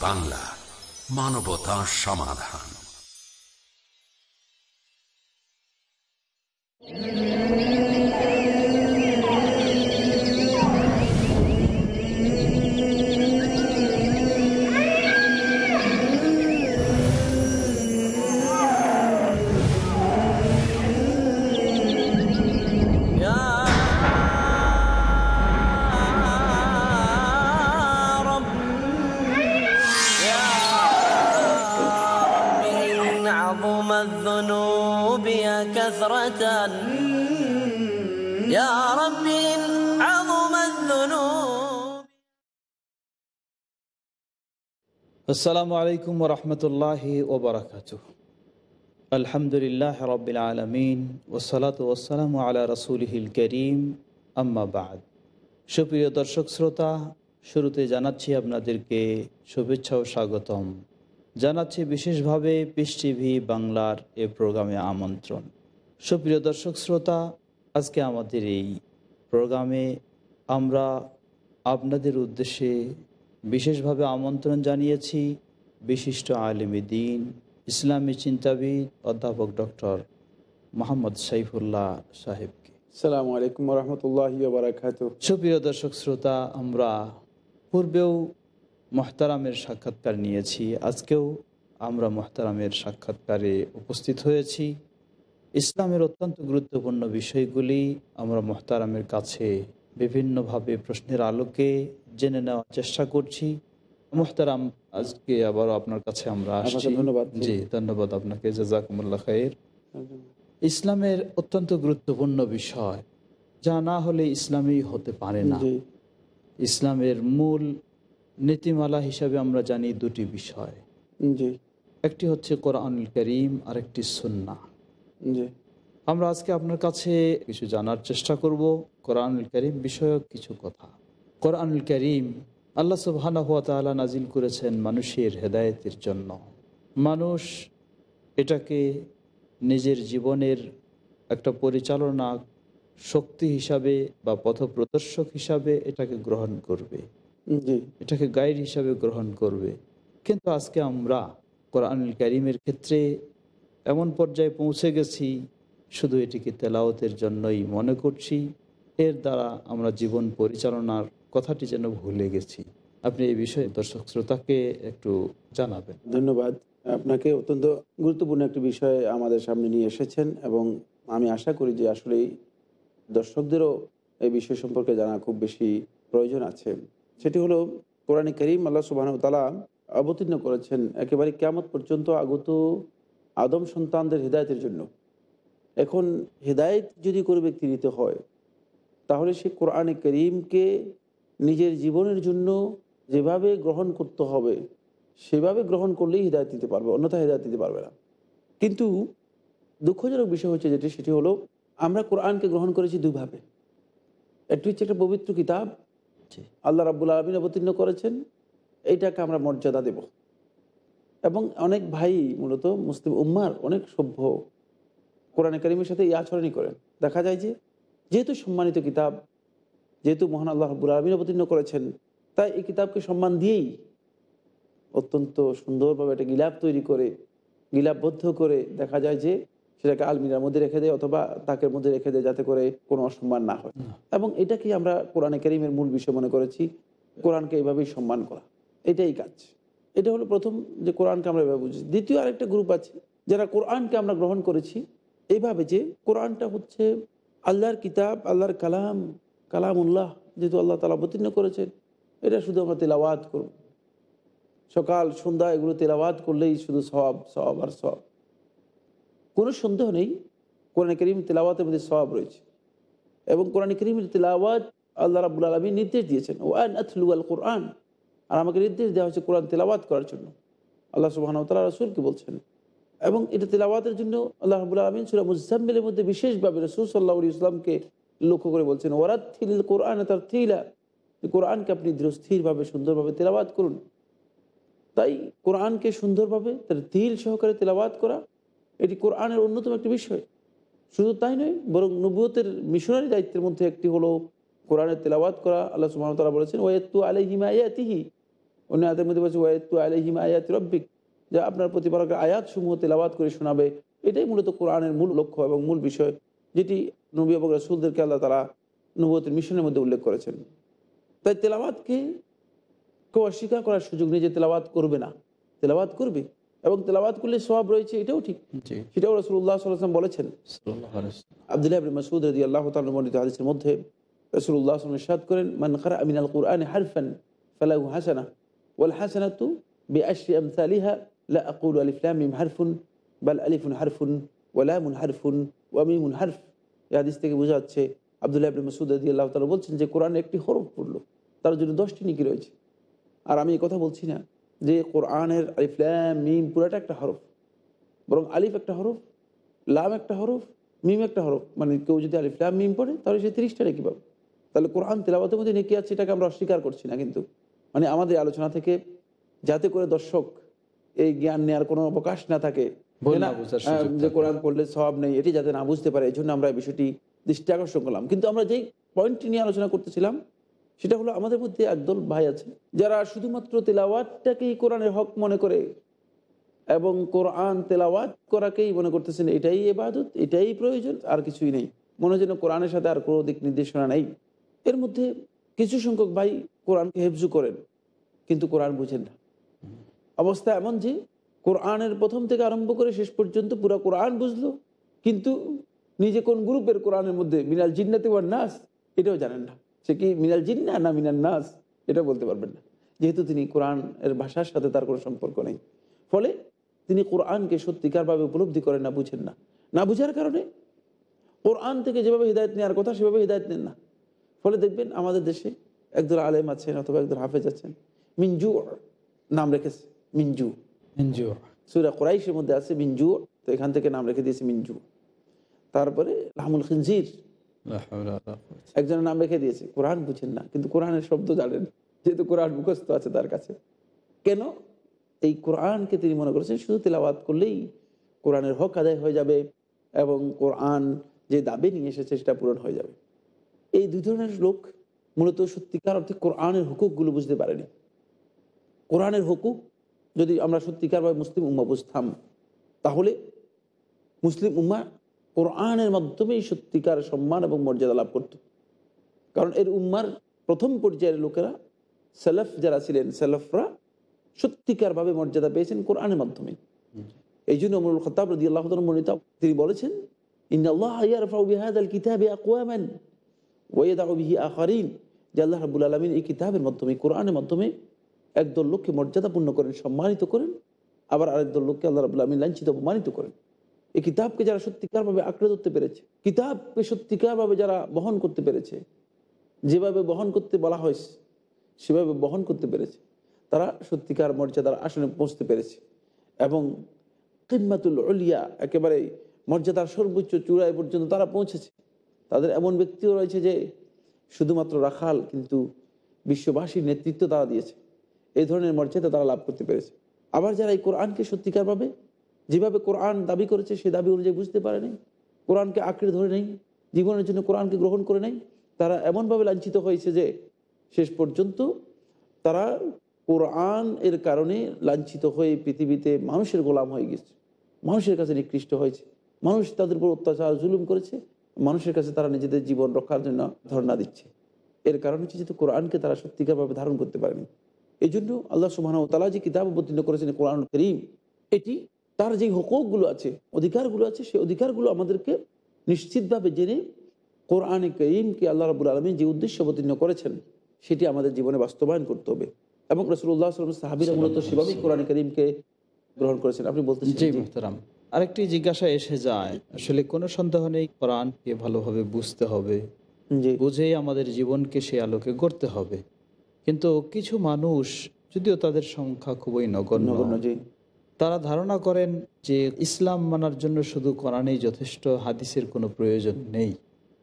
বাংলা মানবতা সমাধান। يا আসসালামু আলাইকুম রহমতুল্লাহ ওবরাকাত আলহামদুলিল্লাহ রবিল আলমিন ওসালাত ওসালাম আলা রসুলহিল করিম, আম্মা বাদ। সুপ্রিয় দর্শক শ্রোতা, শুরুতে জানাচ্ছি আপনাদেরকে শুভেচ্ছা ও স্বাগতম। জানাচ্ছি বিশেষভাবে পিস টিভি বাংলার এ প্রোগ্রামে আমন্ত্রণ। সুপ্রিয় দর্শক শ্রোতা, আজকে আমাদের এই প্রোগ্রামে আমরা আপনাদের উদ্দেশ্যে বিশেষভাবে আমন্ত্রণ জানিয়েছি বিশিষ্ট আলিমী দিন ইসলামী চিন্তাবিদ অধ্যাপক ডক্টর মোহাম্মদ সাইফুল্লাহ সাহেবকে। সালামু আলাইকুম রহমতুল্লাহ বারাকাত সুপ্রিয় দর্শক শ্রোতা আমরা পূর্বেও মহতারামের সাক্ষাৎকার নিয়েছি আজকেও আমরা মহতারামের সাক্ষাৎকারে উপস্থিত হয়েছি। ইসলামের অত্যন্ত গুরুত্বপূর্ণ বিষয়গুলি আমরা মহতারামের কাছে বিভিন্নভাবে প্রশ্নের আলোকে জেনে নেওয়ার চেষ্টা করছি। মোহতারাম আজকে আবারও আপনার কাছে আমরা আসছি। ধন্যবাদ। জি ধন্যবাদ আপনাকে। জাজাকুমুল্লাহ খায়ের। ইসলামের অত্যন্ত গুরুত্বপূর্ণ বিষয় যা না হলে ইসলামই হতে পারে না। ইসলামের মূল নীতিমালা হিসাবে আমরা জানি দুটি বিষয়। জি। একটি হচ্ছে কোরআনুল করিম আর একটি সুন্না জি। আমরা আজকে আপনার কাছে কিছু জানার চেষ্টা করব। কোরআনুল করিম বিষয়ক কিছু কথা। কোরআনুল করিম আল্লাহ সুবহানাহু ওয়া তাআলা নাজিল করেছেন মানুষের হেদায়েতের জন্য। মানুষ এটাকে নিজের জীবনের একটা পরিচালনা শক্তি হিসাবে বা পথপ্রদর্শক হিসাবে এটাকে গ্রহণ করবে। এটাকে গাইড হিসাবে গ্রহণ করবে। কিন্তু আজকে আমরা কোরআনুল করিমের ক্ষেত্রে এমন পর্যায়ে পৌঁছে গেছি শুধু এটিকে তেলাওতের জন্যই মনে করছি, এর দ্বারা আমরা জীবন পরিচালনার কথাটি যেন ভুলে গেছি। আপনি এই বিষয়ে দর্শক শ্রোতাকে একটু জানাবেন। ধন্যবাদ। আপনাকে অত্যন্ত গুরুত্বপূর্ণ একটি বিষয় আমাদের সামনে নিয়ে এসেছেন এবং আমি আশা করি যে আসলেই দর্শকদেরও এই বিষয় সম্পর্কে জানা খুব বেশি প্রয়োজন আছে। সেটি হলো, কোরআন করিম আল্লাহ সুবাহ তালা অবতীর্ণ করেছেন, একেবারে কেমত পর্যন্ত আগত আদম সন্তানদের হৃদায়তের জন্য। এখন হৃদায়ত যদি কোনো ব্যক্তি নিতে হয় তাহলে সে কোরআনে করিমকে নিজের জীবনের জন্য যেভাবে গ্রহণ করতে হবে সেভাবে গ্রহণ করলেই হৃদায়ত দিতে পারবে অন্যথা হৃদায়ত দিতে পারবে না। কিন্তু দুঃখজনক বিষয় হচ্ছে যেটি সেটি হলো আমরা কোরআনকে গ্রহণ করেছি দুভাবে। একটি হচ্ছে একটা পবিত্র কিতাব আল্লাহ রাবুল আলমিন অবতীর্ণ করেছেন এইটাকে আমরা মর্যাদা দেব। এবং অনেক ভাই মূলত মুসলিম উম্মার অনেক সভ্য কোরআনে করিমের সাথে এই আচরণই করেন। দেখা যায় যে, যেহেতু সম্মানিত কিতাব, যেহেতু মহান আল্লাহ রাবুল আলমিন অবতীর্ণ করেছেন, তাই এই কিতাবকে সম্মান দিয়েই অত্যন্ত সুন্দরভাবে একটা গিলাপ তৈরি করে, গিলাপবদ্ধ করে দেখা যায় যে, সেটাকে আলমিরার মধ্যে রেখে দেয় অথবা তাকের মধ্যে রেখে দেয় যাতে করে কোনো অসম্মান না হয়। এবং এটাকেই আমরা কোরআনে করিমের মূল বিষয় মনে করেছি, কোরআনকে এইভাবেই সম্মান করা। এটাই কাজ। এটা হলো প্রথম যে কোরআনকে আমরা এভাবে বুঝি। দ্বিতীয় আরেকটা গ্রুপ আছে, যারা কোরআনকে আমরা গ্রহণ করেছি এইভাবে যে কোরআনটা হচ্ছে আল্লাহর কিতাব, আল্লাহর কালাম, কালামুল্লাহ যেহেতু আল্লাহ তালা অবতীর্ণ করেছেন, এটা শুধু আমরা তেলাওয়াত করব। সকাল, সন্ধ্যা এগুলো তেলাওয়াত করলেই শুধু সব সব আর সব কোনো সন্দেহ নেই, কোরআন করিম তেলাওয়াতের মধ্যে সব রয়েছে। এবং কোরআন করিমের তেলাওয়াত আল্লাহ রাবুল আলমী নির্দেশ দিয়েছেন ওয়ান আথলু আল কোরআন। আর আমাকে নির্দেশ দেওয়া হয়েছে কোরআন তেলাওয়াত করার জন্য। আল্লাহ সুবাহান তাল্লাহ রসুলকে বলছেন এবং এটা তেলাওয়াতের জন্য আল্লাহ রাবুল আলমিন সুরা মুজাম্মিলের মধ্যে বিশেষভাবে রসুল সাল্লাহ ইসলামকে লক্ষ্য করে বলছেন ওরাত থিল কোরআন তার থিলা কোরআনকে আপনি দৃঢ়স্থিরভাবে, সুন্দরভাবে তেলাওয়াত করুন। তাই কোরআনকে সুন্দরভাবে তার তিল সহকারে তেলাওয়াত করা, এটি কোরআনের অন্যতম একটি বিষয়। শুধু তাই নয়, বরং নবুয়তের মিশনারি দায়িত্বের মধ্যে একটি হলো কোরআনের তেলাওয়াত করা। আল্লাহ সুমতলা বলেছেন ওয়েতু আলহিমা ইয়াতিহি অন্য আয়াতের মধ্যে বলছে ওয়াইতু আলহিম আয়াত রব্বিক যা আপনার প্রতিপালকের আয়াত সমূহ তেলাবাদ করে শোনাবে এটাই মূলত কোরআনের মূল লক্ষ্য এবং মূল বিষয় যেটি নবী এবং রসুলদেরকে আল্লাহ তারা নবতের মিশনের মধ্যে উল্লেখ করেছেন। তাই তেলাবাদকে কেউ অস্বীকার করার সুযোগ নেই যে তেলাবাদ করবে না। তেলাবাদ করবে এবং তেলাবাদ করলে সব রয়েছে এটাও ঠিক। সেটাও রসুল্লাহ সাল্লাম বলেছেন। আবদুল্লাহ ইবনে মাসউদ রাদিয়াল্লাহু তাআলা বর্ণিত হাদিসের মধ্যে সাল্লাল্লাহু আলাইহি ওয়াসাল্লাম করেন মান ক্বারা মিনাল কুরআনি হারফান ফালাহু হাসানা ওয়াল হাসানা হাসানাতু বিআশরি আমসালিহা লা আকুলু মিম হারফুন বাল আলিফুন হারফুন ওয়া লামুন হারফুন ওয়া মিমুন হারফ এই হাদিস থেকে বোঝা যাচ্ছে আবদুল্লাহ ইবনে মাসউদ রাদিয়াল্লাহু তাআলা বলছেন যে কোরআনে একটি হরফ পড়ল, তার জন্য দশটি নিকি রয়েছে। আর আমি কথা বলছি না যে কোরআনের আলিফ লাম মিম পুরাটা একটা হরফ, বরং আলিফ একটা হরফ, লাম একটা হরফ, মিম একটা হরফ। মানে কেউ যদি আলিফ লাম মিম পড়ে, তাহলে সে তিরিশটা নেকি পাবে। তাহলে কোরআন তেলাবাতের মধ্যে নেকি আছে এটাকে আমরা অস্বীকার করছি না কিন্তু। মানে আমাদের আলোচনা থেকে যাতে করে দর্শক এই জ্ঞান নেওয়ার কোনো অবকাশ না থাকে। যে। কোরআন পড়লে সব নেই এটি যাতে না বুঝতে পারে এই জন্য আমরা এই বিষয়টি দৃষ্টি আকর্ষণ করলাম। কিন্তু আমরা যেই পয়েন্টটি নিয়ে আলোচনা করতেছিলাম সেটা হলো আমাদের মধ্যে একদল ভাই আছে যারা শুধুমাত্র তেলাওয়াতটাকেই কোরআনের হক মনে করে এবং কোরআন তেলাওয়াত করাকেই মনে করতেছেন এটাই এবাদত এটাই প্রয়োজন আর কিছুই নেই। মনে হয় যেন কোরআনের সাথে আর কোনো দিক নির্দেশনা নেই। এর মধ্যে কিছু সংখ্যক ভাই কোরআনকে হেফজু করেন কিন্তু কোরআন বুঝেন না। অবস্থা এমন যে কোরআনের প্রথম থেকে আরম্ভ করে শেষ পর্যন্ত পুরো কোরআন বুঝলো। কিন্তু নিজে কোন গ্রুপের কোরআনের মধ্যে মিনাল জিন্নাতি ওয়ান নাস, এটাও জানেন না। সে কি মিনাল জিন্না না মিনাল নাস? এটা বলতে পারবেন না। যেহেতু তিনি কোরআন এর ভাষার সাথে তার কোনো সম্পর্ক নেই। ফলে তিনি কোরআনকে সত্যিকারভাবে উপলব্ধি করেন না, বুঝেন না। না বুঝার কারণে কোরআন থেকে যেভাবে হৃদায়ত নেওয়ার কথা সেভাবে হৃদায়ত নেন না। ফলে দেখবেন আমাদের দেশে একদল আলেম আছেন অথবা একদল হাফেজ আছেন মিঞ্জু নাম রেখেছে। মিঞ্জু এনজিও সুরা কোরাইশের মধ্যে আছে মিঞ্জু তো এখান থেকে নাম রেখে দিয়েছে মিঞ্জু তারপরে লাহমুল খিনজির একজনের নাম রেখে দিয়েছে। কোরআন বুঝেন না কিন্তু কোরআনের শব্দ জানেন যেহেতু কোরআন মুখস্থ আছে তার কাছে। কেন? এই কোরআনকে তিনি মনে করেছেন শুধু তেলাওয়াত করলেই কোরআনের হক আদায় হয়ে যাবে এবং কোরআন যে দাবি নিয়ে এসেছে সেটা পূরণ হয়ে যাবে। এই দুই ধরনের লোক মূলত সত্যিকার অর্থে কোরআনের হুকুকগুলো বুঝতে পারেনি। কোরআনের হুকুক যদি আমরা সত্যিকারভাবে মুসলিম উম্মা বুঝতাম, তাহলে মুসলিম উম্মা কোরআনের মাধ্যমেই সত্যিকার সম্মান এবং মর্যাদা লাভ করত। কারণ এর উম্মার প্রথম পর্যায়ের লোকেরা সেলফ যারা ছিলেন, সেলফরা সত্যিকারভাবে মর্যাদা পেয়েছেন কোরআনের মাধ্যমে। এই জন্য অমরুল খতাব রদি আল্লাহ মনিতা তিনি বলেছেন আল্লাহ রাব্বুল আলামিন এই কিতাবের মাধ্যমে, কোরআনের মাধ্যমে একদল লোককে মর্যাদাপূর্ণ করেন, সম্মানিত করেন, আবার আরেকদল লোককে আল্লাহ রাবুল আলমিন লাঞ্ছিত, অপমানিত করেন। এই কিতাবকে যারা সত্যিকারভাবে আঁকড়ে ধরতে পেরেছে, কিতাবকে সত্যিকারভাবে যারা বহন করতে পেরেছে, যেভাবে বহন করতে বলা হয়েছে, সেভাবে বহন করতে পেরেছে, তারা সত্যিকার মর্যাদার আসনে পৌঁছতে পেরেছে। এবং কিম্মাতুল অলিয়া একেবারে মর্যাদার সর্বোচ্চ চূড়ায় পর্যন্ত তারা পৌঁছেছে। তাদের এমন ব্যক্তিও রয়েছে যে, শুধুমাত্র রাখাল কিন্তু বিশ্ববাসীর নেতৃত্ব তারা দিয়েছে। এই ধরনের মর্যাদা তারা লাভ করতে পেরেছে। আবার যারা এই কোরআনকে সত্যিকারভাবে যেভাবে কোরআন দাবি করেছে, সে দাবি অনুযায়ী বুঝতে পারে নাই, কোরআনকে আঁকড়ে ধরে নেই, জীবনের জন্য কোরআনকে গ্রহণ করে নেই, তারা এমনভাবে লাঞ্ছিত হয়েছে যে, শেষ পর্যন্ত তারা কোরআন এর কারণে লাঞ্ছিত হয়ে পৃথিবীতে মানুষের গোলাম হয়ে গেছে। মানুষের কাছে নিকৃষ্ট হয়েছে। মানুষ তাদের উপর অত্যাচার, জুলুম করেছে। মানুষের কাছে তারা নিজেদের জীবন রক্ষার জন্য ধর্ণা দিচ্ছে। এর কারণ হচ্ছে যেহেতু কোরআনকে তারা সত্যিকারভাবে ধারণ করতে পারেনি। এই জন্য আল্লাহ সুবাহ তালা যে কিতাব অবতীর্ণ করেছেন কোরআন করিম এটি তার যে হকগুলো আছে অধিকারগুলো আছে সেই অধিকারগুলো আমাদেরকে নিশ্চিতভাবে জেনে কোরআনে করিমকে আল্লাহ রাবুল আলমী যে উদ্দেশ্য অবতীর্ণ করেছেন সেটি আমাদের জীবনে বাস্তবায়ন করতে হবে। এবং রসুল্লাহ সাল্লাম সাহাবিরা মূলত সেভাবেই কোরআন করিমকে গ্রহণ করেছেন। আপনি বলতে মোহতারাম আরেকটি জিজ্ঞাসা এসে যায় আসলে কোনো সন্দেহ নেই কোরআনকে ভালোভাবে বুঝতে হবে বুঝেই আমাদের জীবনকে সে আলোকে গড়তে হবে। কিন্তু কিছু মানুষ যদিও তাদের সংখ্যা খুবই নগণ্য তারা ধারণা করেন যে ইসলাম মানার জন্য শুধু কোরআনেই যথেষ্ট হাদিসের কোনো প্রয়োজন নেই।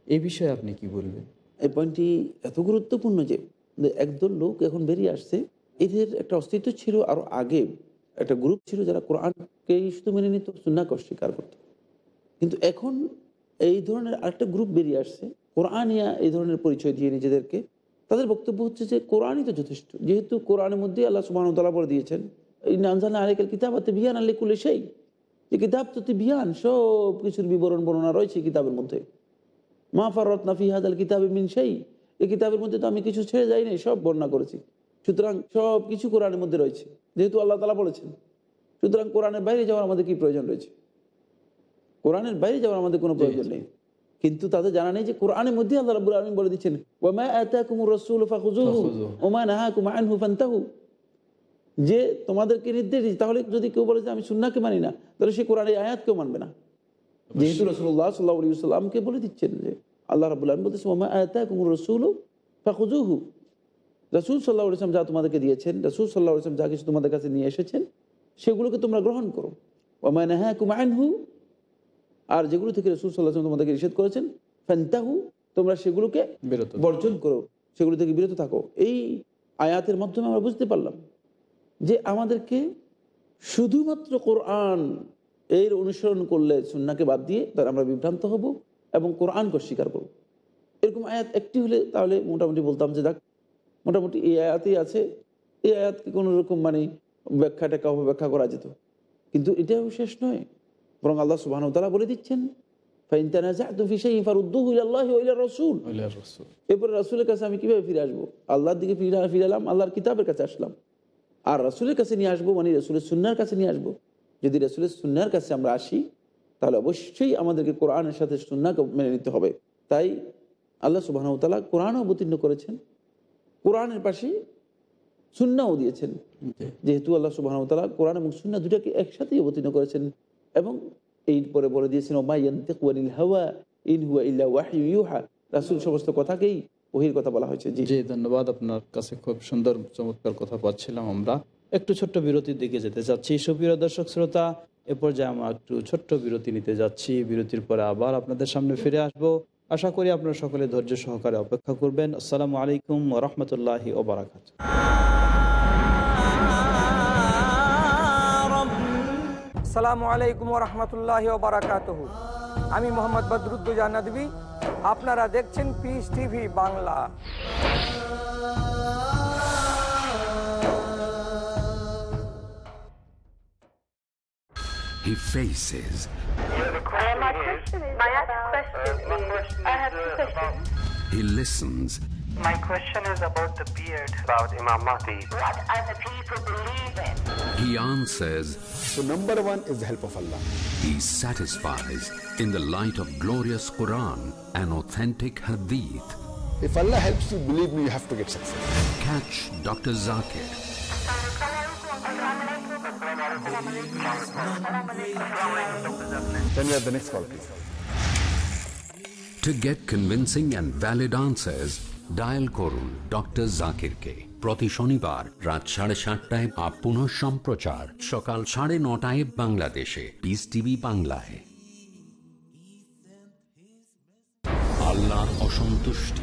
এই বিষয়ে আপনি কি বলবেন? এই পয়েন্টটি এত গুরুত্বপূর্ণ যে একদল লোক এখন বেরিয়ে আসছে এদের একটা অস্তিত্ব ছিল আরও আগে একটা গ্রুপ ছিল যারা কোরআনকে শুধু মেনে নিত সুন্নাকে অস্বীকার করত। কিন্তু এখন এই ধরনের আরেকটা গ্রুপ বেরিয়ে আসছে কোরআনিয়া এই ধরনের পরিচয় দিয়ে নিজেদেরকে তাদের বক্তব্য হচ্ছে যে কোরআনই তো যথেষ্ট। যেহেতু কোরআনের মধ্যে আল্লাহ সুবাহতলা বলে দিয়েছেন এই নামজানা আরেকাল কিতাবাতে বিহান আল্লি কুলে সেই যে কিতাব তো বিহান সব কিছুর বিবরণ বর্ণনা রয়েছে কিতাবের মধ্যে। মা ফারত নাফি হাদাল কিতাবে মিন সেই এই কিতাবের মধ্যে তো আমি কিছু ছেড়ে যাই নাই সব বর্ণনা করেছি। সুতরাং সব কিছু কোরআনের মধ্যে রয়েছে। যেহেতু আল্লাহ তালা বলেছেন সুতরাং কোরআনের বাইরে যাওয়ার আমাদের কি প্রয়োজন রয়েছে? কোরআনের বাইরে যাওয়ার আমাদের কোনো প্রয়োজন নেই। কিন্তু তাদের জানা নেই যে কোরআনের মধ্যে আল্লাহ আলামিন বলে দিচ্ছেন ওমা রাসূল ওমা যে তোমাদেরকে নির্দেশ দিয়েছে তাহলে যদি কেউ বলে যে আমি সুন্নাহকে মানি না তাহলে সে কোরআনের আয়াত কেউ মানবে না। যেহেতু রসুল্লাহ সাল্লাহ আলী সাল্লামকে বলে দিচ্ছেন যে আল্লাহ রাবুল আলম বলতেছে ওমা আতাকুমুর রাসূল ফাখুযুহু। রসুল সাল্লাহ ইসলাম যা তোমাদেরকে দিয়েছেন রসুল সাল্লাহ ইসলাম যা কিছু তোমাদের কাছে নিয়ে এসেছেন সেগুলোকে তোমরা গ্রহণ করো। ওমা নাহাকুম আনহু আর যেগুলো থেকে রসুল সাল্লাহ তোমাদেরকে নিষেধ করেছেন ফ্যান্তাহু তোমরা সেগুলোকে বিরত বর্জন করো সেগুলো থেকে বিরত থাকো। এই আয়াতের মাধ্যমে আমরা বুঝতে পারলাম যে আমাদেরকে শুধুমাত্র কোরআন এর অনুসরণ করলে সুন্নাকে বাদ দিয়ে তার আমরা বিভ্রান্ত হব এবং কোরআনকে স্বীকার করব। এরকম আয়াত একটি হলে তাহলে মোটামুটি বলতাম যে দেখ মোটামুটি এই আয়াতই আছে। এই আয়াতকে কোনো রকম মানে ব্যাখ্যা টেকা ব্যাখ্যা করা যেত। কিন্তু এটাও শেষ নয়। বরং আল্লাহ সুবাহ তালা বলে দিচ্ছেন রাসূল। এরপরে রাসুলের কাছে আমি কীভাবে ফিরে আসব? আল্লাহর দিকে ফিরে আল্লাহর কিতাবের কাছে আসলাম। আর রাসুলের কাছে নিয়ে আসব মানে রসুলের সুন্নার কাছে নিয়ে আসব। যদি রসুলের সুন্নার কাছে আমরা আসি তাহলে অবশ্যই আমাদেরকে কোরআনের সাথে সুন্নাকে মেনে নিতে হবে। তাই আল্লাহ সুবাহতালা কোরআনও অবতীর্ণ করেছেন। কোরআনের পাশে সুন্নাও দিয়েছেন। যেহেতু আল্লাহ সুবাহতালা কোরআন এবং সুন্না দুটাকে একসাথেই অবতীর্ণ করেছেন। এবং এরপরে বলে দিয়েছেন ওমাইয়ানিল হাওয়া ইন হুয়া ইল্লা ওয়াহি ইউহা। রাসুল সমস্ত কথাকেই ওহির কথা বলা হয়েছে। জি। ধন্যবাদ। আপনার কাছে খুব সুন্দর, চমৎকার কথা পাচ্ছিলাম আমরা। একটু ছোট্ট বিরতির দিকে যেতে চাচ্ছি। সুপ্রিয় দর্শক, শ্রোতা, এ পর্যায়ে আমরা একটু ছোট্ট বিরতি নিতে যাচ্ছি। বিরতির পরে আবার আপনাদের সামনে ফিরে আসব। আশা করি আপনারা সকলে ধৈর্য সহকারে অপেক্ষা করবেন। আসসালামু আলাইকুম রহমতুল্লাহি ওবরাকাত সালামু আলাইকুম রহমতুল্লাহ বারাকাত আমি মোহাম্মদ বদরুদ্দোজা নদী আপনারা দেখছেন Peace TV Bangla He faces, My question is my question is I have two questions. he listens, My question is about the beard. About Imam Mahdi. What other people believe in? he answers, So number one is the help of Allah. he satisfies in the light of glorious Quran and authentic Hadith. If Allah helps you, believe me, you have to get success. Catch Dr. Zakir Then we have the next call, please. to get convincing and valid answers. Dial করুন doctor জাকিরকে প্রতি শনিবার রাত সাড়ে সাতটায় up পুনঃ সম্প্রচার সকাল সাড়ে নটায় বাংলাদেশে। পিস টিভি বাংলায়। আল্লাহ অসন্তুষ্টি।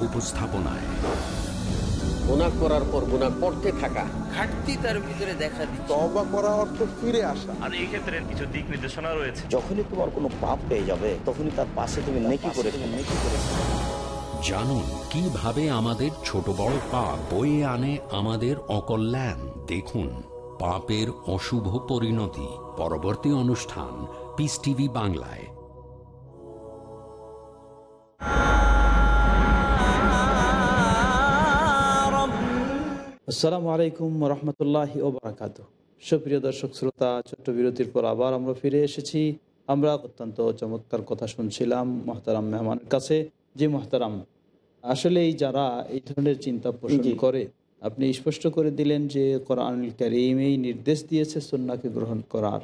উপস্থাপনায়। গুণা করার পর গুণা করতে থাকা। ঘাটতি তার ভিতরে দেখা দিচ্ছে। তবা করা অর্থ ফিরে আসা। আর এই ক্ষেত্রে কিছু দিক নির্দেশনা রয়েছে। যখনই তোমার কোনো পাপ পেয়ে যাবে তখনই তার পাশে তুমি নেকি করে নেকি করে জানুন কীভাবে আমাদের ছোট বড় পাপ বয়ে আনে আমাদের অকল্যাণ। দেখুন পাপের অশুভ পরিণতি। পরবর্তী অনুষ্ঠান পিস টিভি বাংলায়। আসসালামু আলাইকুম রহমতুল্লাহি ওবরাকাত সুপ্রিয় দর্শক শ্রোতা ছোট্ট বিরতির পর আবার আমরা ফিরে এসেছি। আমরা অত্যন্ত চমৎকার কথা শুনছিলাম মহতারাম মেহমানের কাছে। যে মহতারাম আসলে এই যারা এই ধরনের চিন্তা পোষণ করে আপনি স্পষ্ট করে দিলেন যে কোরআনুল কারিমেই নির্দেশ দিয়েছে সন্নাকে গ্রহণ করার।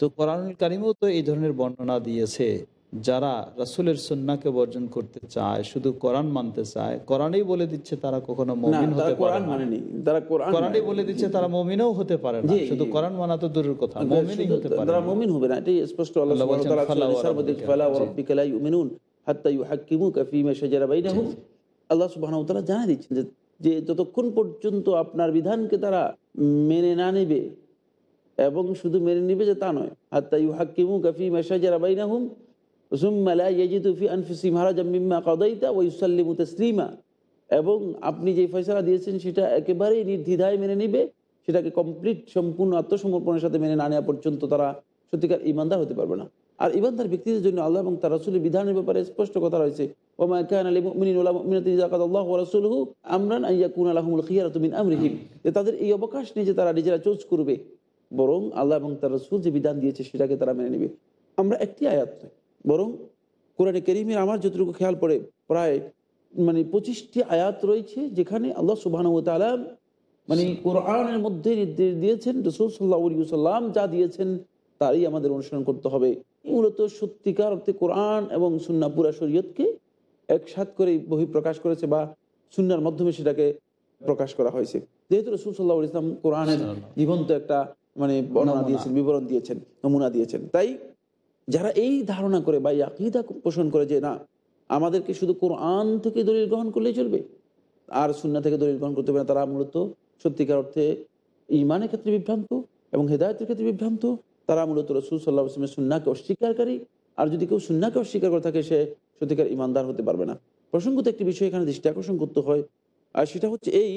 তো কোরআনুল কারিমেও তো এই ধরনের বর্ণনা দিয়েছে। যারা রাসুলের সন্নাকে বর্জন করতে চায় শুধু কোরআন মানতে চায় কোরআনই বলে দিচ্ছে তারা কখনো মমিন তারা হতে পারে মানেনি তারা কোরআনই বলে দিচ্ছে তারা মমিনও হতে পারে না। শুধু কোরআন মানা তো দূরের কথা মমিনই হতে পারে তারা না। হবে না এটাই স্পষ্ট আল্লাহ আল্লাহ সুবহানাহু ওয়া তাআলা ফালা ওয়া সূরা নিসার মধ্যে রাব্বিকা। ফালা ওয়া রাব্বিকা লা ইউমিনুন হাত্তা ইউহাক্কিমুকা ফীমা শাজারা বাইনাহুম। আল্লাহ সুবহানাহু ওয়া তাআলা জানিয়ে দিচ্ছেন যে যে যতক্ষণ পর্যন্ত আপনার বিধানকে তারা মেনে না নেবে এবং শুধু মেনে নেবে যে তা নয় হাত্তা ইউহাক্কিমুকা ফীমা শাজারা বাইনাহুম তাসলিমা এবং আপনি যে ফয়সালা দিয়েছেন, সেটা একেবারেই নির্দ্বিধায় মেনে নিবে। সেটাকে কমপ্লিট সম্পূর্ণ আত্মসমর্পণের সাথে মেনে না নেওয়া পর্যন্ত তারা সত্যিকার ইমানদার হতে পারবে না। আর ইমানদার ব্যক্তিদের জন্য আল্লাহ এবং তার রসুলের বিধানের ব্যাপারে স্পষ্ট কথা রয়েছে। যে তাদের এই অবকাশ নেই যে তারা নিজেরা চুজ করবে। বরং আল্লাহ এবং তার রসুল যে বিধান দিয়েছে, সেটাকে তারা মেনে নেবে। আমরা একটি আয়াত নয় বরং কোরআনে করিমের আমার যতটুকু খেয়াল পড়ে প্রায় মানে পঁচিশটি আয়াত রয়েছে যেখানে আল্লাহ সুবাহ মানে কোরআনের মধ্যে নির্দেশ দিয়েছেন রসুল সাল্লাহ সাল্লাম যা দিয়েছেন তারই আমাদের অনুসরণ করতে হবে। মূলত সত্যিকার অর্থে কোরআন এবং সুন্না পুরা শরীয়তকে একসাথ করে বহি প্রকাশ করেছে বা সুন্নার মাধ্যমে সেটাকে প্রকাশ করা হয়েছে। যেহেতু রসুল সাল্লাহ ইসলাম কোরআনের জীবন্ত একটা মানে বর্ণনা দিয়েছেন বিবরণ দিয়েছেন নমুনা দিয়েছেন। তাই যারা এই ধারণা করে বা এই আকিদা পোষণ করে যে না, আমাদেরকে শুধু কোরআন থেকে দলিল গ্রহণ করলেই চলবে, আর সুন্না থেকে দলিল গ্রহণ করতে না, তারা মূলত সত্যিকার অর্থে ইমানের ক্ষেত্রে বিভ্রান্ত এবং হেদায়তের ক্ষেত্রে বিভ্রান্ত। তারা মূলত রসুল সাল্লাহ আসলামের সুন্নাকে অস্বীকারী, আর যদি কেউ সুন্নাকে অস্বীকার করে থাকে, সে সত্যিকার ইমানদার হতে পারবে না। প্রসঙ্গত একটি বিষয় এখানে দৃষ্টি আকর্ষণ করতে হয়, আর সেটা হচ্ছে এই,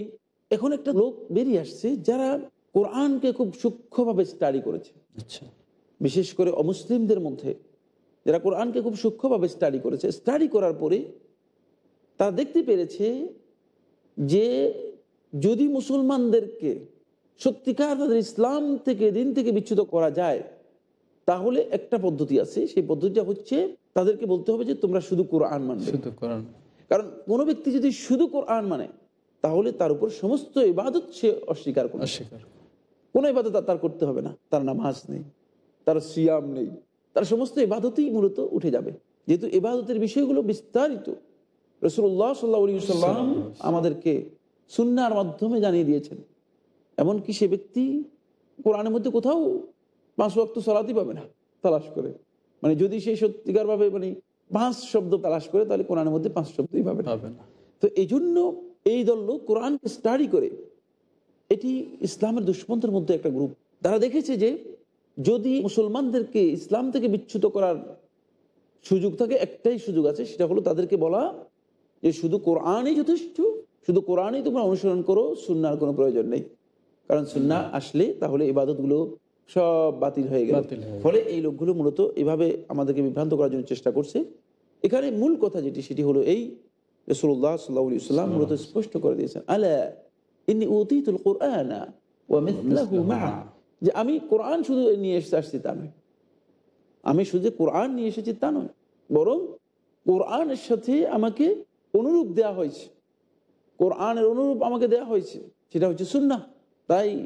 এখন একটা লোক বেরিয়ে আসছে যারা কোরআনকে খুব সূক্ষ্মভাবে স্টাডি করেছে। আচ্ছা। বিশেষ করে অমুসলিমদের মধ্যে যারা কোরআনকে খুব সূক্ষ্মভাবে স্টাডি করেছে স্টাডি করার পরে তারা দেখতে পেরেছে যে যদি মুসলমানদেরকে সত্যিকার তাদের ইসলাম থেকে দিন থেকে বিচ্যুত করা যায় তাহলে একটা পদ্ধতি আছে। সেই পদ্ধতিটা হচ্ছে তাদেরকে বলতে হবে যে তোমরা শুধু কোরআন মানবে। শুধু কোরআন। কারণ কোনো ব্যক্তি যদি শুধু কোরআন মানে তাহলে তার উপর সমস্ত ইবাদত সে অস্বীকার করে অস্বীকার। কোনো ইবাদত তার করতে হবে না তার নামাজ নেই। তার সিয়াম নেই। তার সমস্ত ইবাদতই মূলত উঠে যাবে। যেহেতু ইবাদতের বিষয়গুলো বিস্তারিত রসুল্লাহ সাল্লা সাল্লাম আমাদেরকে সুন্নার মাধ্যমে জানিয়ে দিয়েছেন। এমনকি সে ব্যক্তি কোরআনের মধ্যে কোথাও পাঁচ ওয়াক্ত সলাতই পাবে না তালাশ করে। মানে যদি সে সত্যিকারভাবে মানে পাঁচ শব্দ তালাশ করে তাহলে কোরআনের মধ্যে পাঁচ শব্দই পাবে না। পাবে না। তো এই জন্য এই দল লোক কোরআনকে স্টাডি করে এটি ইসলামের দুষ্পন্থের মধ্যে একটা গ্রুপ তারা দেখেছে যে যদি মুসলমানদেরকে ইসলাম থেকে বিচ্যুত করার সুযোগ থাকে একটাই সুযোগ আছে সেটা হলো তাদেরকে বলা যে শুধু কোরআনই যথেষ্ট শুধু কোরআনই তোমরা অনুসরণ করো সুন্নার কোনো প্রয়োজন নেই। কারণ সুন্না আসলে তাহলে ইবাদতগুলো সব বাতিল হয়ে গেল। ফলে এই লোকগুলো মূলত এভাবে আমাদেরকে বিভ্রান্ত করার জন্য চেষ্টা করছে। এখানে মূল কথা যেটি সেটি হলো এই রসুল্লাহ সাল্লাহ সাল্লাম মূলত স্পষ্ট করে দিয়েছেন আলা ইন্নি উতিতুল কোরআন যে আমি কোরআন শুধু নিয়ে এসে আসছি তা নয়। আমি শুধু কোরআন নিয়ে এসেছি তা নয় বরং কোরআনের সাথে আমাকে অনুরূপ দেয়া হয়েছে। কোরআনের অনুরূপ আমাকে দেয়া হয়েছে সেটা হচ্ছে সুন্না তাই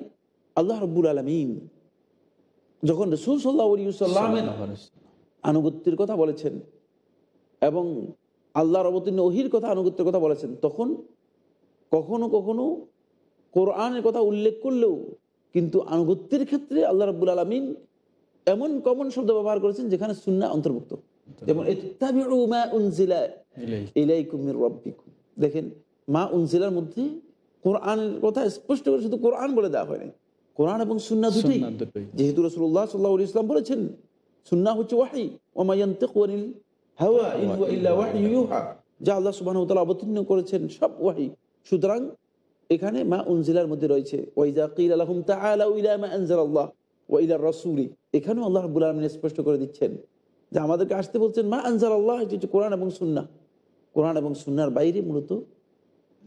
আল্লাহ রব্বুল আলমিন যখন রসুল সাল্লাহ সাল্লামের আনুগত্যের কথা বলেছেন এবং আল্লাহর অবতীর্ণ ওহির কথা আনুগত্যের কথা বলেছেন তখন কখনো কখনো কোরআনের কথা উল্লেখ করলেও কিন্তু আনুগত্যের ক্ষেত্রে আল্লাহ রব্বুল আলমিন এমন কমন শব্দ ব্যবহার করেছেন যেখানে সুন্না অন্তর্ভুক্ত। যেমন দেখেন মা উনজিলার মধ্যে কোরআনের কথা স্পষ্ট করে শুধু কোরআন বলে দেওয়া হয়নি কোরআন এবং সুন্না দুটোই। যেহেতু রসুল্লাহ সাল্লাহ ইসলাম বলেছেন সুন্না হচ্ছে ওয়াহি হাওয়া ইউহা যা আল্লাহ তাআলা অবতীর্ণ করেছেন সব ওয়াহি। সুতরাং এখানে মা উনজিলার মধ্যে রয়েছে এখানেও আল্লাহ রাব্বুল আলামিন স্পষ্ট করে দিচ্ছেন যে আমাদেরকে আসতে বলছেন মা আনজালাল্লাহ এটি হচ্ছে কোরআন এবং সুন্না কোরআন এবং সুন্নার বাইরে মূলত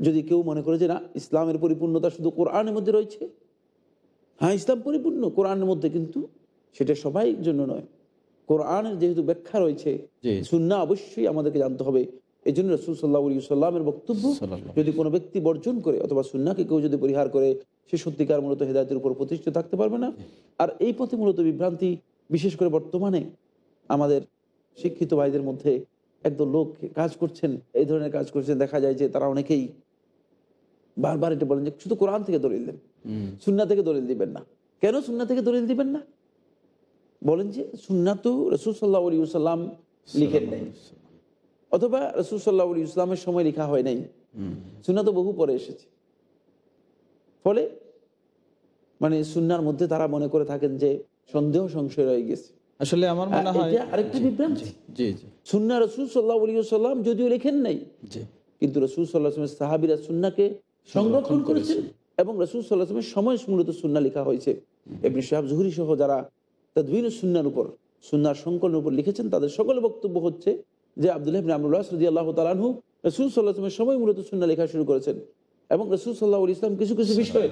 যদি কেউ মনে করে যে না ইসলামের পরিপূর্ণতা শুধু কোরআনের মধ্যে রয়েছে? হ্যাঁ ইসলাম পরিপূর্ণ কোরআনের মধ্যে কিন্তু সেটা সবাই জন্য নয়। কোরআনের যেহেতু ব্যাখ্যা রয়েছে। সুন্না অবশ্যই আমাদেরকে জানতে হবে। এই জন্য রসুল সাল্লাহ সাল্লামের বক্তব্য যদি কোনো ব্যক্তি বর্জন করে অথবা সুন্নাকে কেউ যদি পরিহার করে সে সত্যিকার মূলত হেদায়তের উপর প্রতিষ্ঠিত থাকতে পারবে না। আর এই পথে মূলত বিভ্রান্তি বিশেষ করে বর্তমানে আমাদের শিক্ষিত ভাইদের মধ্যে একদম লোক কাজ করছেন এই ধরনের কাজ করছেন দেখা যায় যে তারা অনেকেই বারবার এটা বলেন যে শুধু কোরআন থেকে দলিল দেন সুন্না থেকে দলিল দিবেন না। কেন সুন্না থেকে দলিল দিবেন না? বলেন যে সুন্না তো রসুল সাল্লাহ আলী সাল্লাম লিখেন নাই। অথবা রসুল সাল্লাহ ইসলামের সময় লেখা হয় নাই। সুন্না তো বহু পরে এসেছে। ফলে মানে সুন্নার মধ্যে তারা মনে করে থাকেন যে সন্দেহ সংশয় রয়ে গেছে। আসলে আমার মনে হয় আরেকটা বিভ্রান্তি। সুন্না রসুল সাল্লাহ সাল্লাম যদিও লেখেন নাই কিন্তু রসুল সাল্লাহ সাহাবিরা সুন্নাকে সংরক্ষণ করেছেন এবং রসুল সাল্লাহ সময় মূলত সুন্না লেখা হয়েছে। এমনি সাহেব জহুরি সহ যারা তদ্বিন সুন্নার উপর সুন্নার সংকলনের উপর লিখেছেন তাদের সকল বক্তব্য হচ্ছে যে আবদুল্লাহ ইবনে আমরুল্লাহ সদি আল্লাহ তালানহু রসুল সাল্লাহ আসলামের সময় মূলত সুন্না লেখা শুরু করেছেন। এবং রসুল সাল্লাহ ইসলাম কিছু কিছু বিষয়ে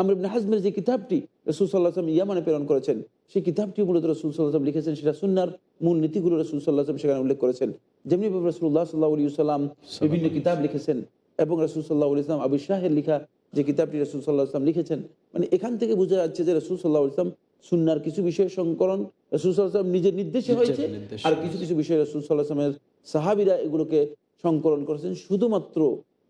আমরা ইবনে হাজমের যে কিতাবটি রসুল সাল্লাহ আসলাম ইয়ামানে প্রেরণ করেছেন, সেই কিতাবটি মূলত রসুল সাল্লাহ আসলাম লিখেছেন, সেটা সুন্নার মূল নীতিগুলো রসুল সাল্লাহ আসলাম সেখানে উল্লেখ করেছেন। যেমনি রসুল্লাহ সাল্লাহ আলী সাল্লাম বিভিন্ন কিতাব লিখেছেন এবং রসুল সাল্লাহ ইসলাম আবু শাহের লিখা যে কিতাবটি রসুল সাল্লাহ ইসলাম লিখেছেন মানে এখান থেকে বোঝা যাচ্ছে যে রসুল সাল্লাহ ইসলাম সুন্নার কিছু বিষয় সংকলন রসুল সাল্লাহ ইসলাম নিজের নির্দেশে হয়েছে আর কিছু কিছু বিষয় রসুল সাল্লাহ সাহাবিরা এগুলোকে সংকলন করেছেন। শুধুমাত্র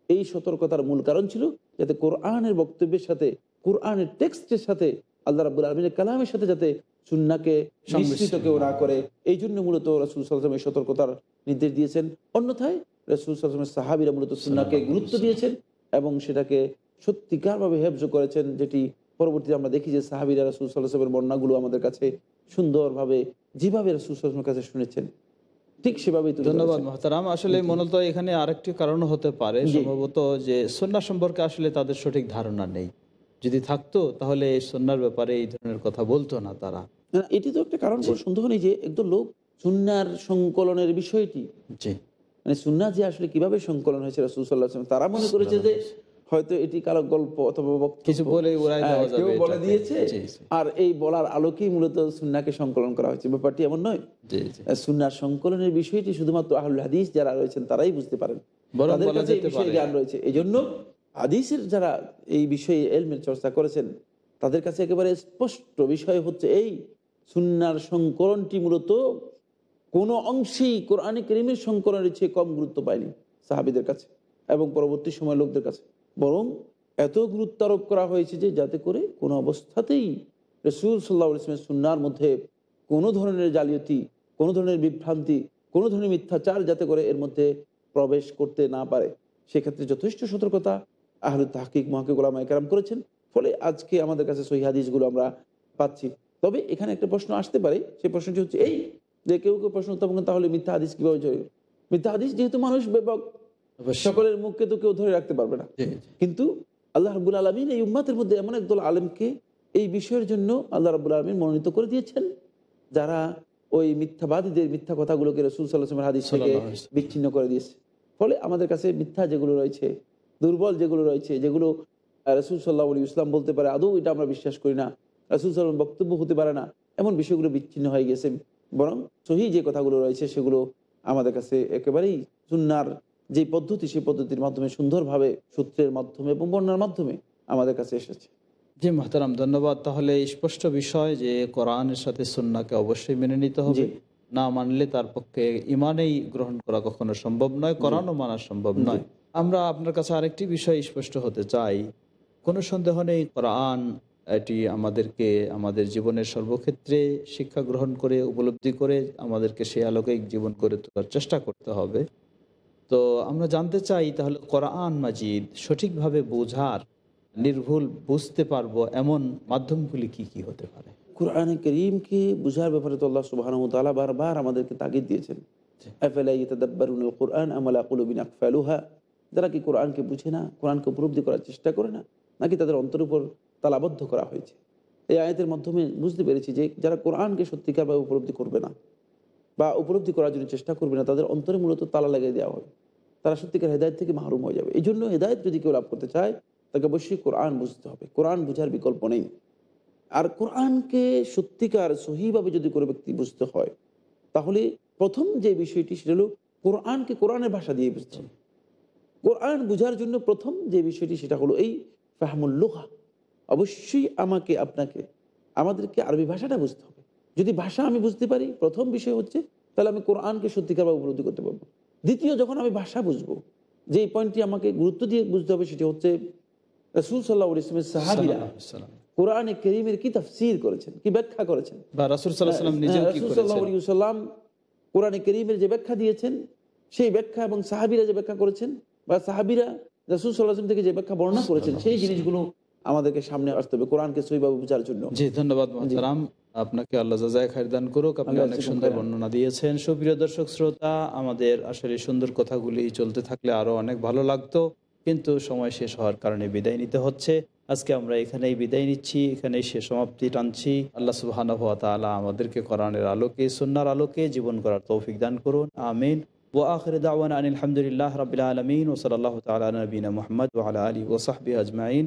এই সতর্কতার মূল কারণ ছিল যাতে কোরআনের বক্তব্যের সাথে কোরআনের টেক্সটের সাথে আল্লাহ রাবুল আলমিনের কালামের সাথে যাতে সুন্নাকে মিশ্রিত কেউ না করে। এই জন্য মূলত রসুল সাল্লামের সতর্কতার নির্দেশ দিয়েছেন। অন্যথায় রসুল সাল্লামের সাহাবিরা মূলত সুন্নাকে গুরুত্ব দিয়েছেন এবং সেটাকে সত্যিকারভাবে হেফজ করেছেন যেটি পরবর্তীতে আমরা দেখি যে সাহাবিরা রসুল সাল্লাহামের বর্ণাগুলো আমাদের কাছে সুন্দরভাবে যেভাবে রসুল সাল্লামের কাছে শুনেছেন ঠিক সেভাবেই ধন্যবাদ। মহতারাম। আসলে মূলত এখানে আরেকটি কারণ হতে পারে। সম্ভবত যে সন্না সম্পর্কে আসলে তাদের সঠিক ধারণা নেই। যদি থাকতো তাহলে এই সন্ন্যার ব্যাপারে এই ধরনের কথা বলতো না তারা। এটি তো একটা কারণ সন্দেহ নেই যে একদম লোক সুন্নার সংকলনের বিষয়টি। মানে সুন্না যে আসলে কীভাবে সংকলন হয়েছে রসুল সাল্লাহ তারা মনে করেছে যে হয়তো এটি কারও গল্প অথবা কিছু বলে হ্যাঁ, কেউ বলে দিয়েছে। আর এই বলার আলোকেই মূলত সুন্নাকে সংকলন করা হয়েছে। ব্যাপারটি এমন নয়। সুন্নার সংকলনের বিষয়টি শুধুমাত্র আহুল হাদিস যারা রয়েছেন তারাই বুঝতে পারেন। জ্ঞান রয়েছে। এই জন্য হাদিসের যারা এই বিষয়ে এলমের চর্চা করেছেন তাদের কাছে একেবারে স্পষ্ট বিষয় হচ্ছে এই সুন্নার সংকলনটি মূলত কোনো অংশেই কোরআনে করিমের সংকলনের চেয়ে কম গুরুত্ব পায়নি সাহাবিদের কাছে এবং পরবর্তী সময় লোকদের কাছে। বরং এত গুরুত্ব আরোপ করা হয়েছে যে যাতে করে কোনো অবস্থাতেই রসুল সাল্লাহ ইসলামের সুন্নার মধ্যে কোনো ধরনের জালিয়াতি, কোনো ধরনের বিভ্রান্তি, কোনো ধরনের মিথ্যাচার যাতে করে এর মধ্যে প্রবেশ করতে না পারে। সেক্ষেত্রে যথেষ্ট সতর্কতা আহলে তাহকিক মহাকে ওলামা একরাম করেছেন। ফলে আজকে আমাদের কাছে সহি হাদিসগুলো আমরা পাচ্ছি। তবে এখানে একটা প্রশ্ন আসতে পারে। সেই প্রশ্নটি হচ্ছে এই যে কেউ কেউ প্রশ্ন উত্থাপন তাহলে মিথ্যা হাদিস কীভাবে চলবে মিথ্যা হাদিস যেহেতু মানুষ ব্যাপক সকলের মুখকে তো কেউ ধরে রাখতে পারবে না। কিন্তু আল্লাহ রাবুল আলমিন এই উম্মাতের মধ্যে এমন একদল আলেমকে এই বিষয়ের জন্য আল্লাহ রাবুল আলমিন মনোনীত করে দিয়েছেন যারা ওই মিথ্যাবাদীদের মিথ্যা কথাগুলোকে রসুল সাল্লাহামের হাদিস থেকে। বিচ্ছিন্ন করে দিয়েছে ফলে আমাদের কাছে মিথ্যা যেগুলো রয়েছে দুর্বল যেগুলো রয়েছে যেগুলো রসুল সাল্লাহ আলী ইসলাম বলতে পারে আদৌ এটা আমরা বিশ্বাস করি না রসুল সাল্লাম বক্তব্য হতে পারে না এমন বিষয়গুলো বিচ্ছিন্ন হয়ে গেছে বরং সহি যে কথাগুলো রয়েছে সেগুলো আমাদের কাছে একেবারেই সুন্নার যে পদ্ধতি সেই পদ্ধতির মাধ্যমে সুন্দরভাবে সূত্রের মাধ্যমে এবং বর্ণার মাধ্যমে আমাদের কাছে এসেছে। জি মাহতারাম ধন্যবাদ। তাহলে স্পষ্ট বিষয় যে কোরআনের সাথে সুন্নাকে অবশ্যই মেনে নিতে হবে। না মানলে তার পক্ষে ইমানেই গ্রহণ করা কখনো সম্ভব নয় কোরআনও মানা সম্ভব নয়। আমরা আপনার কাছে আরেকটি বিষয় স্পষ্ট হতে চাই। কোনো সন্দেহ নেই কোরআন এটি আমাদেরকে আমাদের জীবনের সর্বক্ষেত্রে শিক্ষা গ্রহণ করে উপলব্ধি করে আমাদেরকে সে আলোকে জীবন করে তোলার চেষ্টা করতে হবে। তো আমরা জানতে চাই তাহলে কোরআন মাজিদ সঠিকভাবে বোঝার নির্ভুল বুঝতে পারব এমন মাধ্যমগুলি কি কি হতে পারে? কোরআনে করিমকে বোঝার ব্যাপারে তো আল্লাহ সুবাহ বারবার আমাদেরকে তাগিদ দিয়েছেন। কোরআন আমালা কুলুবিন আকফালুহা? যারা কি কোরআনকে বুঝে না কোরআনকে উপলব্ধি করার চেষ্টা করে না নাকি তাদের অন্তর উপর তালাবদ্ধ করা হয়েছে? এই আয়াতের মাধ্যমে বুঝতে পেরেছি যে যারা কোরআনকে সত্যিকারভাবে উপলব্ধি করবে না বা উপলব্ধি করার জন্য চেষ্টা করবে না, তাদের অন্তরে মূলত তালা লাগিয়ে দেওয়া হবে। তারা সত্যিকার হেদায়ত থেকে মাহরুম হয়ে যাবে। এই জন্য হেদায়ত যদি কেউ লাভ করতে চায়, তাকে অবশ্যই কোরআন বুঝতে হবে। কোরআন বুঝার বিকল্প নেই। আর কোরআনকে সত্যিকার সহিভাবে যদি কোনো ব্যক্তি বুঝতে হয়, তাহলে প্রথম যে বিষয়টি সেটা হলো কোরআনকে কোরআনের ভাষা দিয়ে বুঝতে হবে। কোরআন বুঝার জন্য প্রথম যে বিষয়টি সেটা হলো এই ফাহমুল্লোহা অবশ্যই আমাকে, আপনাকে, আমাদেরকে আরবি ভাষাটা বুঝতে হবে। যদি ভাষা আমি বুঝতে পারি প্রথম বিষয় হচ্ছে তাহলে আমি কোরআনকে সত্যিকারভাবে উপলব্ধি করতে পারব। দ্বিতীয় যখন আমি ভাষা বুঝব যে এই পয়েন্টটি আমাকে গুরুত্ব দিয়ে বুঝতে হবে সেটি হচ্ছে রসুল সাল্লাহ ইসলামের সাহাবিরা কোরআনে করিমের কি তাফসির করেছেন কি ব্যাখ্যা করেছেন? বা রাসুল সাল্লাহ সাল্লাম নিজেও কি করেছেন? সাল্লাম কোরআনে করিমের যে ব্যাখ্যা দিয়েছেন সেই ব্যাখ্যা এবং সাহাবিরা যে ব্যাখ্যা করেছেন বা সাহাবিরা রসুল সাল্লাহ থেকে যে ব্যাখ্যা বর্ণনা করেছেন সেই জিনিসগুলো আমাদেরকে সামনে আসতে হবে কোরআনকে সইভাবে বোঝার জন্য। জি ধন্যবাদ মহতারাম। আপনাকে আল্লাহ জাজায় খায়ের দান করুক। আপনি অনেক সুন্দর বর্ণনা দিয়েছেন। সুপ্রিয় দর্শক শ্রোতা আমাদের আসলে সুন্দর কথাগুলি চলতে থাকলে আরও অনেক ভালো লাগতো কিন্তু সময় শেষ হওয়ার কারণে বিদায় নিতে হচ্ছে। আজকে আমরা এখানেই বিদায় নিচ্ছি এখানেই সে সমাপ্তি টানছি। আল্লাহ সুবাহান হাত তালা আমাদেরকে কোরআনের আলোকে সন্ন্যার আলোকে জীবন করার তৌফিক দান করুন। আমিন। ও আখরে দাওয়ান আনিল আলহামদুলিল্লাহ রবিল আলমিন ও সাল্লাহ তালা নবীনা মোহাম্মদ ওয়ালা আলী ওসাহবি আজমাইন।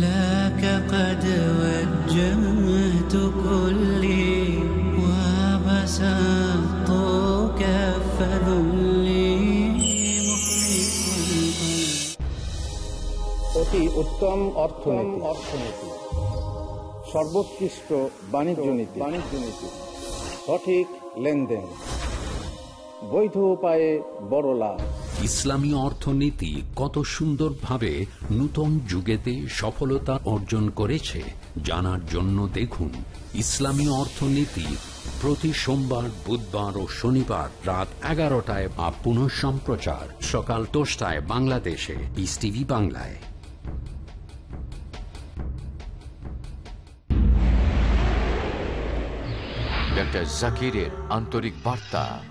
لك قد وجهت كلي وبسطت كف ذلي অতি উত্তম অর্থনীতি অর্থনীতি সর্বোৎকৃষ্ট বাণিজ্য নীতি বাণিজ্য নীতি সঠিক লেনদেন বৈধ উপায়ে বড় লাভ ইসলামী অর্থনীতি কত সুন্দরভাবে নূতন যুগেতে সফলতা অর্জন করেছে জানার জন্য দেখুন ইসলামী অর্থনীতি প্রতি সোমবার, বুধবার ও শনিবার রাত এগারোটায় বা পুনঃ সম্প্রচার সকাল দশটায় বাংলাদেশে। পিস টিভি বাংলায়। ডক্টর জাকিরের আন্তরিক বার্তা।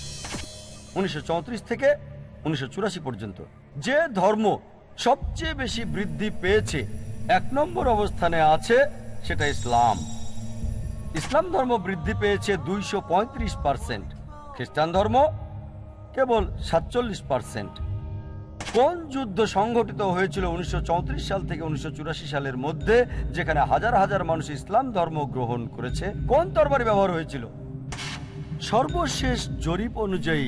উনিশশো চৌত্রিশ থেকে উনিশশো চুরাশি পর্যন্ত। যে ধর্ম সবচেয়ে বেশি বৃদ্ধি পেয়েছে, এক নম্বর অবস্থানে আছে সেটা ইসলাম। ইসলাম ধর্ম বৃদ্ধি পেয়েছে দুইশো পার্সেন্ট। খ্রিস্টান ধর্ম কেবল সাতচল্লিশ পার্সেন্ট। কোন যুদ্ধ সংঘটিত হয়েছিল উনিশশো চৌত্রিশ সাল থেকে উনিশশো চুরাশি সালের মধ্যে, যেখানে হাজার হাজার মানুষ ইসলাম ধর্ম গ্রহণ করেছে? কোন তরবারি ব্যবহার হয়েছিল? সর্বশেষ জরিপ অনুযায়ী